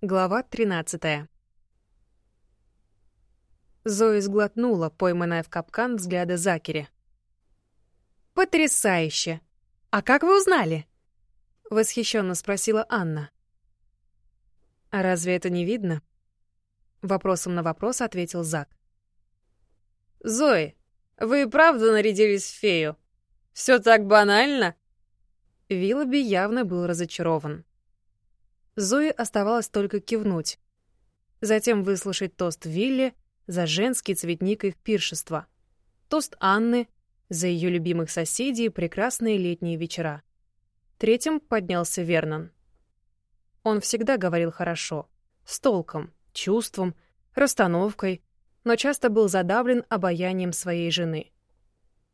Глава 13 Зои сглотнула, пойманная в капкан взгляда Закери. «Потрясающе! А как вы узнали?» — восхищенно спросила Анна. «А разве это не видно?» Вопросом на вопрос ответил Зак. «Зои, вы правда нарядились в фею? Все так банально?» Виллоби явно был разочарован. Зои оставалось только кивнуть. Затем выслушать тост Вилли за женский цветник их пиршества. Тост Анны за ее любимых соседей и прекрасные летние вечера. Третьим поднялся Вернон. Он всегда говорил хорошо, с толком, чувством, расстановкой, но часто был задавлен обаянием своей жены.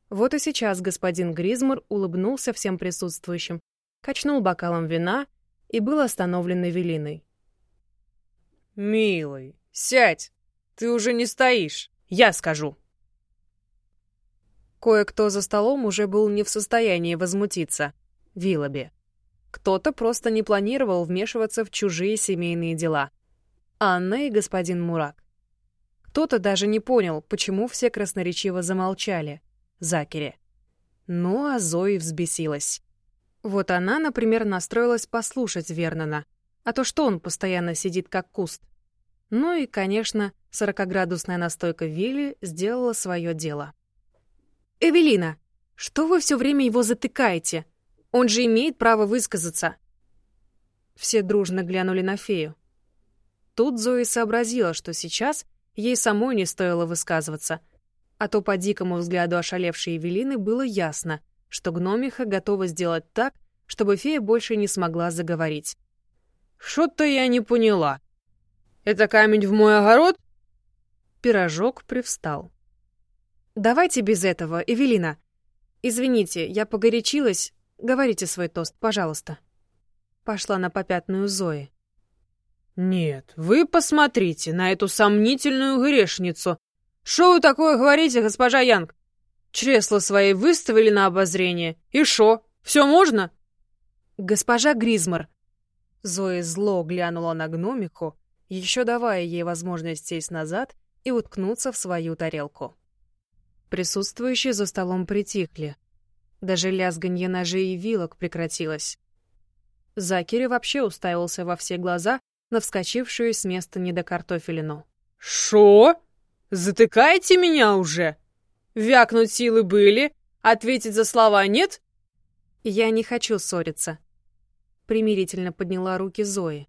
Вот и сейчас господин Гризмор улыбнулся всем присутствующим, качнул бокалом вина и был остановлен Эвелиной. «Милый, сядь! Ты уже не стоишь, я скажу!» Кое-кто за столом уже был не в состоянии возмутиться. Вилоби. Кто-то просто не планировал вмешиваться в чужие семейные дела. Анна и господин Мурак. Кто-то даже не понял, почему все красноречиво замолчали. Закере. Ну, а Зои взбесилась. Вот она, например, настроилась послушать Вернона, а то что он постоянно сидит как куст. Ну и, конечно, сорокоградусная настойка Вилли сделала свое дело. «Эвелина, что вы все время его затыкаете? Он же имеет право высказаться!» Все дружно глянули на фею. Тут Зои сообразила, что сейчас ей самой не стоило высказываться, а то по дикому взгляду ошалевшей Эвелины было ясно — что гномиха готова сделать так, чтобы фея больше не смогла заговорить. «Что-то я не поняла. Это камень в мой огород?» Пирожок привстал. «Давайте без этого, Эвелина. Извините, я погорячилась. Говорите свой тост, пожалуйста». Пошла на попятную Зои. «Нет, вы посмотрите на эту сомнительную грешницу. Что вы такое говорите, госпожа Янг? Чресла свои выставили на обозрение. И шо? Все можно? Госпожа Гризмар. Зоя зло глянула на гномику, еще давая ей возможность сесть назад и уткнуться в свою тарелку. Присутствующие за столом притихли. Даже лязганье ножей и вилок прекратилось. Закири вообще уставился во все глаза на вскочившую с места недокартофелину. «Шо? Затыкайте меня уже!» Вякнуть силы были, ответить за слова нет? Я не хочу ссориться. Примирительно подняла руки Зои.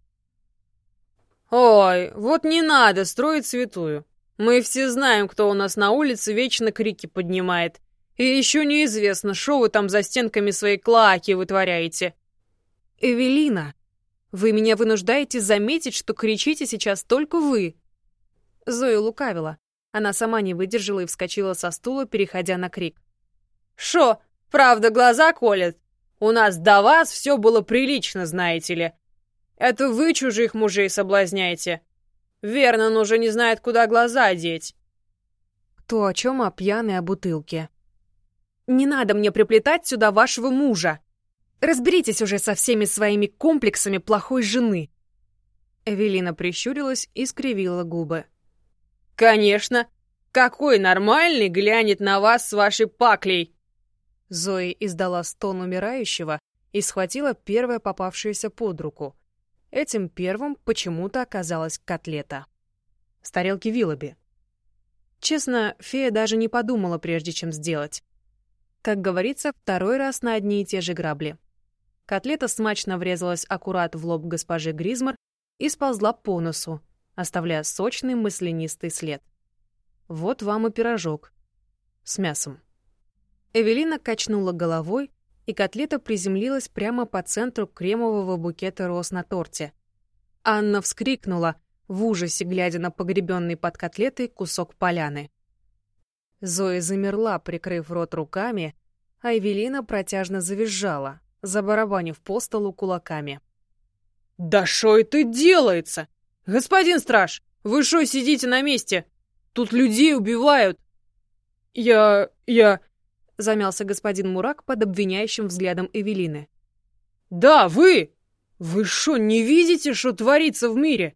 Ой, вот не надо строить святую. Мы все знаем, кто у нас на улице вечно крики поднимает. И еще неизвестно, что вы там за стенками своей клаки вытворяете. Эвелина, вы меня вынуждаете заметить, что кричите сейчас только вы. Зоя лукавила. Она сама не выдержала и вскочила со стула, переходя на крик. «Шо, правда глаза колят? У нас до вас все было прилично, знаете ли. Это вы чужих мужей соблазняете. Верно, он уже не знает, куда глаза деть». «Кто о чем, а пьяный о бутылке?» «Не надо мне приплетать сюда вашего мужа. Разберитесь уже со всеми своими комплексами плохой жены». Эвелина прищурилась и скривила губы. «Конечно! Какой нормальный глянет на вас с вашей паклей?» Зои издала стон умирающего и схватила первое попавшееся под руку. Этим первым почему-то оказалась котлета. С тарелки Виллоби. Честно, фея даже не подумала, прежде чем сделать. Как говорится, второй раз на одни и те же грабли. Котлета смачно врезалась аккурат в лоб госпожи Гризмар и сползла по носу, оставляя сочный маслянистый след. Вот вам и пирожок. С мясом. Эвелина качнула головой, и котлета приземлилась прямо по центру кремового букета роз на торте. Анна вскрикнула, в ужасе глядя на погребенный под котлетой кусок поляны. Зоя замерла, прикрыв рот руками, а Эвелина протяжно завизжала, забарабанив по столу кулаками. «Да что это делается? «Господин страж, вы что сидите на месте? Тут людей убивают!» «Я... я...» — замялся господин Мурак под обвиняющим взглядом Эвелины. «Да, вы! Вы что, не видите, что творится в мире?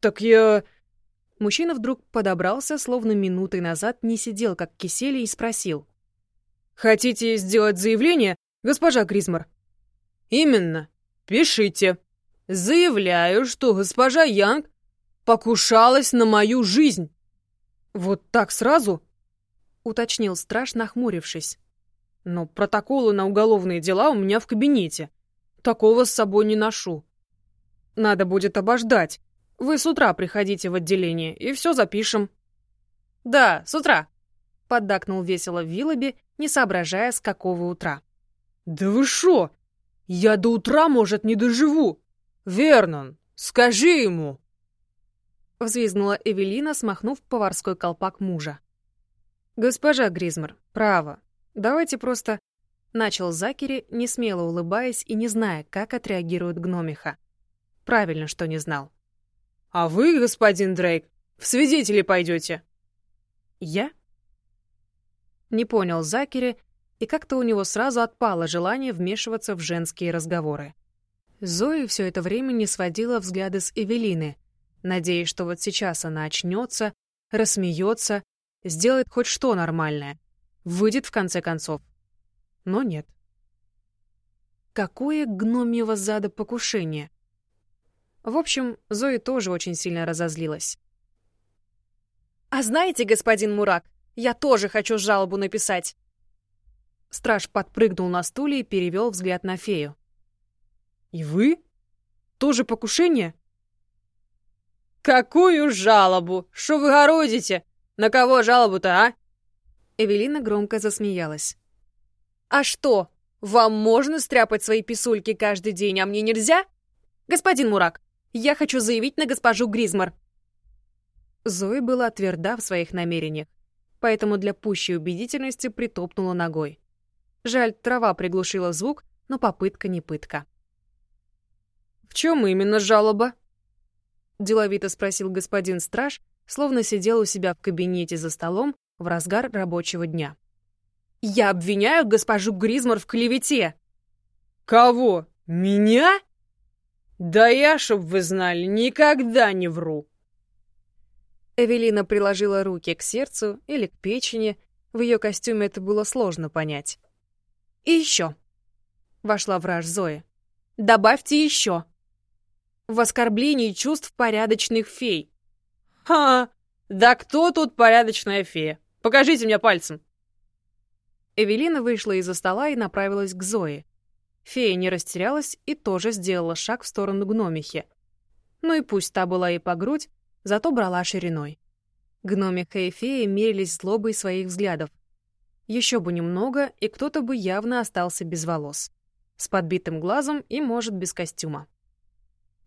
Так я... Мужчина вдруг подобрался, словно минутой назад не сидел, как кисели, и спросил. «Хотите сделать заявление, госпожа Гризмар?» «Именно. Пишите. Заявляю, что госпожа Янг покушалась на мою жизнь». «Вот так сразу?» — уточнил страж, нахмурившись. «Но протоколы на уголовные дела у меня в кабинете. Такого с собой не ношу. Надо будет обождать. Вы с утра приходите в отделение, и все запишем». «Да, с утра», — поддакнул весело Виллоби, не соображая, с какого утра. «Да вы шо? Я до утра, может, не доживу. Вернон, скажи ему!» Взвизгнула Эвелина, смахнув поварской колпак мужа. «Госпожа Гризмар, право. Давайте просто...» Начал Закери, не смело улыбаясь и не зная, как отреагирует гномиха. Правильно, что не знал. «А вы, господин Дрейк, в свидетели пойдете?» «Я?» Не понял Закери, и как-то у него сразу отпало желание вмешиваться в женские разговоры. Зои все это время не сводила взгляды с Эвелины, надеясь, что вот сейчас она очнется, рассмеется, сделает хоть что нормальное, выйдет в конце концов. Но нет. Какое гномьего зада покушение? В общем, Зои тоже очень сильно разозлилась. «А знаете, господин Мурак, я тоже хочу жалобу написать!» Страж подпрыгнул на стуле и перевел взгляд на фею. «И вы? Тоже покушение?» «Какую жалобу? Что вы городите? На кого жалобу-то, а?» Эвелина громко засмеялась. «А что, вам можно стряпать свои писульки каждый день, а мне нельзя? Господин Мурак, я хочу заявить на госпожу Гризмар». Зои была тверда в своих намерениях, поэтому для пущей убедительности притопнула ногой. Жаль, трава приглушила звук, но попытка не пытка. «В чем именно жалоба?» Деловито спросил господин страж, словно сидел у себя в кабинете за столом в разгар рабочего дня. «Я обвиняю госпожу Гризмар в клевете!» «Кого? Меня?» «Да я, чтоб вы знали, никогда не вру!» Эвелина приложила руки к сердцу или к печени, в ее костюме это было сложно понять. «И еще!» — вошла враж Зои. «Добавьте еще!» В оскорблении чувств порядочных фей. «Ха! Да кто тут порядочная фея? Покажите мне пальцем!» Эвелина вышла из-за стола и направилась к Зое. Фея не растерялась и тоже сделала шаг в сторону гномихи. Ну и пусть та была и по грудь, зато брала шириной. Гномиха и фея мерились злобой своих взглядов. Еще бы немного, и кто-то бы явно остался без волос. С подбитым глазом и, может, без костюма.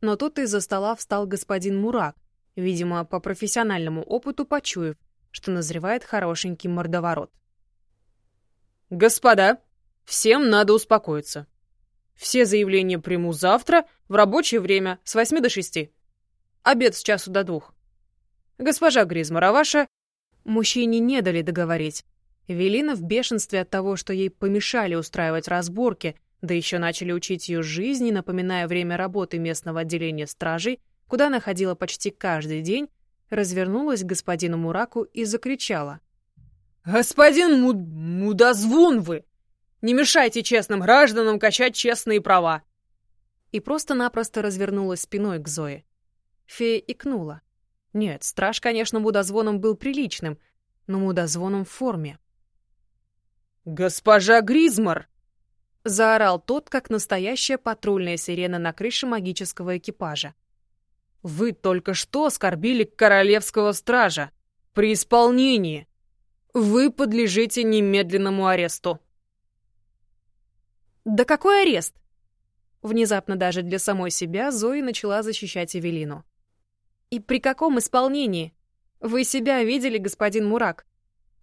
Но тут из-за стола встал господин Мурак, видимо, по профессиональному опыту почуяв, что назревает хорошенький мордоворот. «Господа, всем надо успокоиться. Все заявления приму завтра в рабочее время с 8 до 6. Обед с часу до двух. Госпожа Гризмар, а ваша...» Мужчине не дали договорить. Велина в бешенстве от того, что ей помешали устраивать разборки, да еще начали учить ее жизни, напоминая время работы местного отделения стражей, куда она ходила почти каждый день, развернулась к господину Мураку и закричала. «Господин Муд... Мудозвон вы! Не мешайте честным гражданам качать честные права!» И просто-напросто развернулась спиной к Зое. Фея икнула. Нет, страж, конечно, мудозвоном был приличным, но мудозвоном в форме. «Госпожа Гризмар!» Заорал тот, как настоящая патрульная сирена на крыше магического экипажа. «Вы только что оскорбили королевского стража. При исполнении. Вы подлежите немедленному аресту». «Да какой арест?» Внезапно даже для самой себя Зои начала защищать Эвелину. «И при каком исполнении? Вы себя видели, господин Мурак?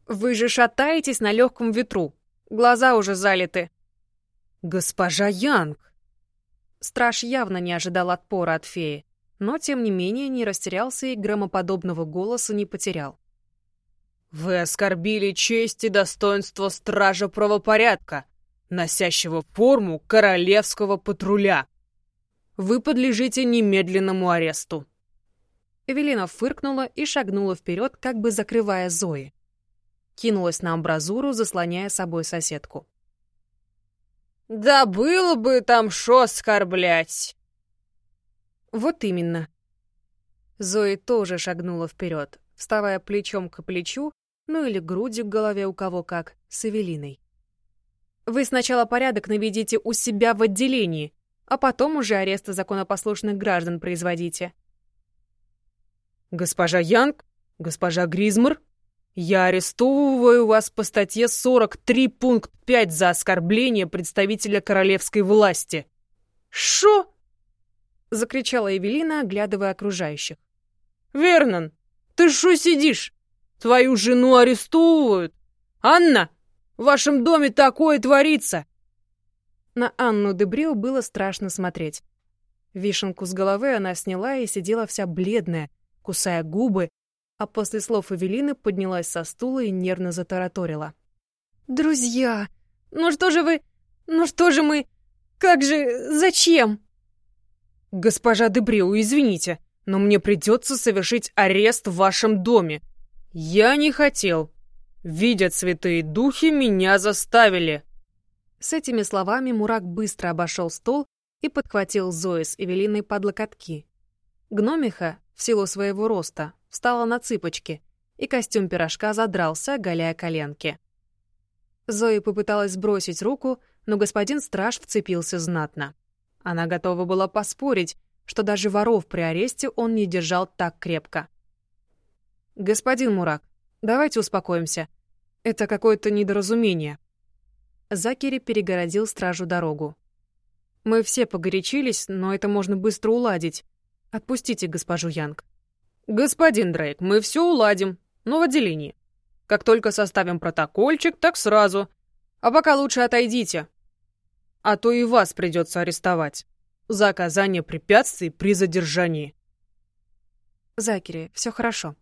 Вы же шатаетесь на легком ветру. Глаза уже залиты». «Госпожа Янг!» Страж явно не ожидал отпора от феи, но, тем не менее, не растерялся и громоподобного голоса не потерял. «Вы оскорбили честь и достоинство стража правопорядка, носящего форму королевского патруля!» вы подлежите немедленному аресту». Эвелина фыркнула и шагнула вперед, как бы закрывая Зои. Кинулась на амбразуру, заслоняя собой соседку. «Да было бы там шо оскорблять!» «Вот именно». Зои тоже шагнула вперед, вставая плечом к плечу, ну или грудью к голове у кого как, с Эвелиной. «Вы сначала порядок наведите у себя в отделении, а потом уже аресты законопослушных граждан производите». «Госпожа Янг? Госпожа Гризмар? Я арестовываю вас по статье 43 пункт 5 за оскорбление представителя королевской власти». «Шо?» — закричала Эвелина, оглядывая окружающих. «Вернон, ты шо сидишь? Твою жену арестовывают. Анна, в вашем доме такое творится!» На Анну Дебрил было страшно смотреть. Вишенку с головы она сняла и сидела вся бледная, кусая губы, а после слов Эвелины поднялась со стула и нервно затараторила. «Друзья, ну что же вы... Ну что же мы... Как же... Зачем?» «Госпожа Дебриу, извините, но мне придется совершить арест в вашем доме. Я не хотел. Видят святые духи, меня заставили». С этими словами Мурак быстро обошел стол и подхватил Зои с Эвелиной под локотки. Гномиха, в силу своего роста, встала на цыпочки, и костюм пирожка задрался, оголяя коленки. Зои попыталась сбросить руку, но господин страж вцепился знатно. Она готова была поспорить, что даже воров при аресте он не держал так крепко. «Господин Мурак, давайте успокоимся. Это какое-то недоразумение». Закери перегородил стражу дорогу. «Мы все погорячились, но это можно быстро уладить. Отпустите госпожу Янг. Господин Дрейк, мы все уладим, но в отделении. Как только составим протокольчик, так сразу. А пока лучше отойдите. А то и вас придется арестовать. За оказание препятствий при задержании. Закери, все хорошо.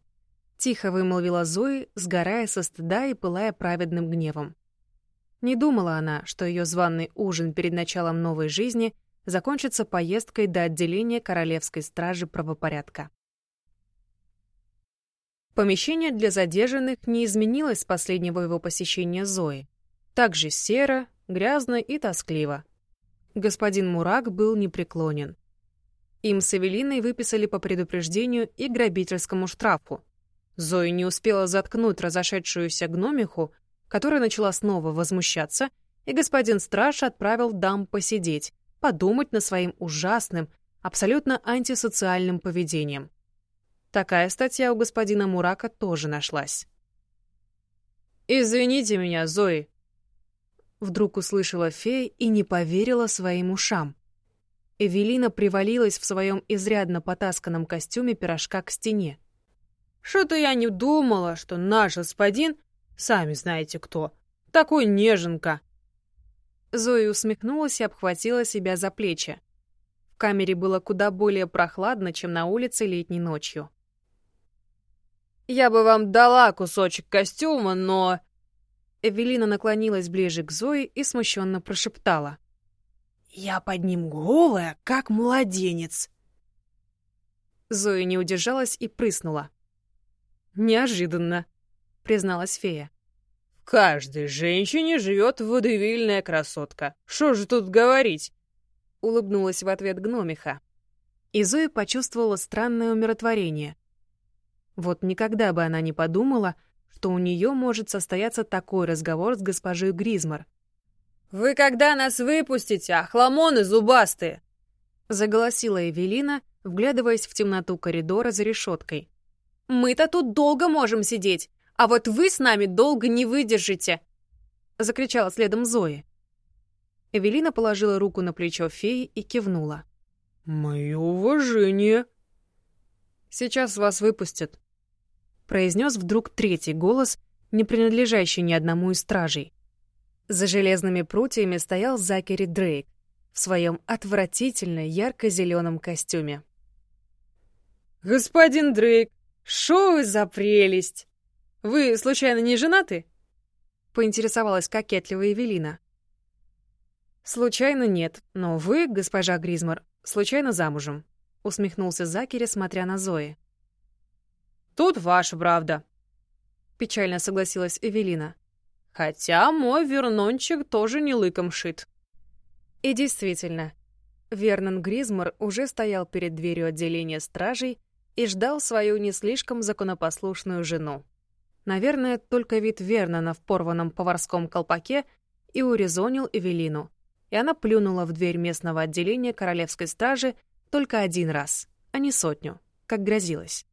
Тихо вымолвила Зои, сгорая со стыда и пылая праведным гневом. Не думала она, что ее званный ужин перед началом новой жизни — закончится поездкой до отделения Королевской стражи правопорядка. Помещение для задержанных не изменилось с последнего его посещения Зои. Также серо, грязно и тоскливо. Господин Мурак был непреклонен. Им с Эвелиной выписали по предупреждению и грабительскому штрафу. Зои не успела заткнуть разошедшуюся гномиху, которая начала снова возмущаться, и господин страж отправил дам посидеть, подумать над своим ужасным, абсолютно антисоциальным поведением. Такая статья у господина Мурака тоже нашлась. «Извините меня, Зои!» Вдруг услышала фея и не поверила своим ушам. Эвелина привалилась в своем изрядно потасканном костюме пирожка к стене. «Что-то я не думала, что наш господин, сами знаете кто, такой неженка. Зои усмехнулась и обхватила себя за плечи. В камере было куда более прохладно, чем на улице летней ночью. «Я бы вам дала кусочек костюма, но...» Эвелина наклонилась ближе к Зои и смущенно прошептала. «Я под ним голая, как младенец!» Зоя не удержалась и прыснула. «Неожиданно», — призналась фея каждой женщине живет водевильная красотка. Что же тут говорить?» Улыбнулась в ответ гномиха. И Зоя почувствовала странное умиротворение. Вот никогда бы она не подумала, что у нее может состояться такой разговор с госпожой Гризмар. «Вы когда нас выпустите, охламоны зубастые?» Заголосила Эвелина, вглядываясь в темноту коридора за решеткой. «Мы-то тут долго можем сидеть. А вот вы с нами долго не выдержите!» — закричала следом Зои. Эвелина положила руку на плечо феи и кивнула. «Мое уважение!» «Сейчас вас выпустят», — произнес вдруг третий голос, не принадлежащий ни одному из стражей. За железными прутьями стоял Закери Дрейк в своем отвратительно ярко-зеленом костюме. «Господин Дрейк, шо вы за прелесть!» Вы, случайно, не женаты?» Поинтересовалась кокетливая Эвелина. «Случайно нет, но вы, госпожа Гризмар, случайно замужем?» — усмехнулся Закери, смотря на Зои. «Тут ваша правда», — печально согласилась Эвелина. «Хотя мой вернончик тоже не лыком шит». И действительно, Вернон Гризмор уже стоял перед дверью отделения стражей и ждал свою не слишком законопослушную жену. Наверное, только вид Вернона в порванном поварском колпаке и урезонил Эвелину, и она плюнула в дверь местного отделения королевской стражи только один раз, а не сотню, как грозилось.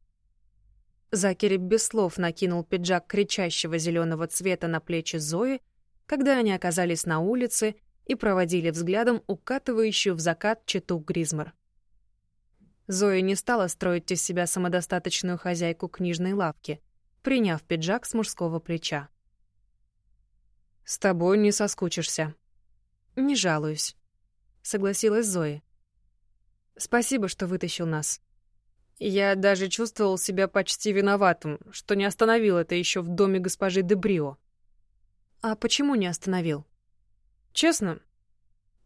Закери без слов накинул пиджак кричащего зеленого цвета на плечи Зои, когда они оказались на улице и проводили взглядом укатывающую в закат чету Гризмор. Зоя не стала строить из себя самодостаточную хозяйку книжной лавки, приняв пиджак с мужского плеча. «С тобой не соскучишься». «Не жалуюсь», — согласилась Зоя. «Спасибо, что вытащил нас». Я даже чувствовал себя почти виноватым, что не остановил это еще в доме госпожи Дебрио. «А почему не остановил?» «Честно?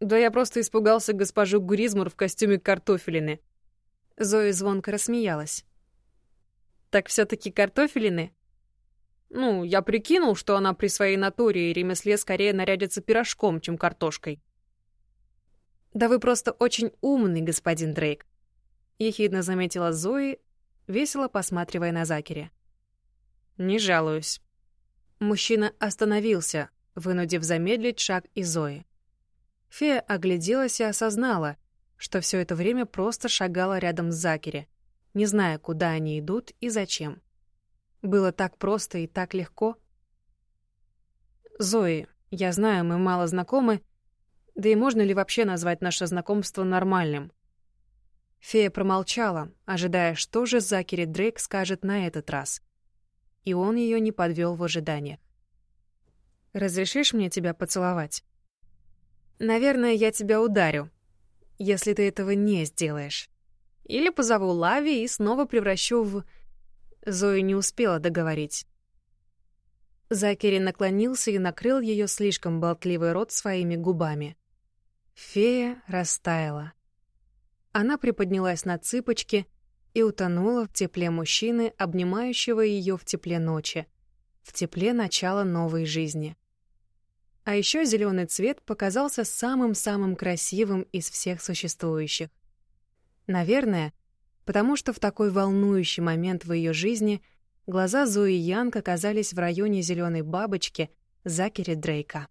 Да я просто испугался госпожу Гуризмур в костюме картофелины. Зоя звонко рассмеялась. «Так все-таки картофелины?» «Ну, я прикинул, что она при своей натуре и ремесле скорее нарядится пирожком, чем картошкой». «Да вы просто очень умный, господин Дрейк», — ехидно заметила Зои, весело посматривая на Закере. «Не жалуюсь». Мужчина остановился, вынудив замедлить шаг и Зои. Фея огляделась и осознала, что все это время просто шагала рядом с Закери, не зная, куда они идут и зачем. Было так просто и так легко. «Зои, я знаю, мы мало знакомы, да и можно ли вообще назвать наше знакомство нормальным?» Фея промолчала, ожидая, что же Закери Дрейк скажет на этот раз. И он ее не подвел в ожиданиях. «Разрешишь мне тебя поцеловать?» «Наверное, я тебя ударю», если ты этого не сделаешь. Или позову Лави и снова превращу в... Зоя не успела договорить. Закери наклонился и накрыл ее слишком болтливый рот своими губами. Фея растаяла. Она приподнялась на цыпочки и утонула в тепле мужчины, обнимающего ее в тепле ночи, в тепле начала новой жизни. А еще зеленый цвет показался самым-самым красивым из всех существующих. Наверное, потому что в такой волнующий момент в ее жизни глаза Зои Янг оказались в районе зеленой бабочки Закери Дрейка.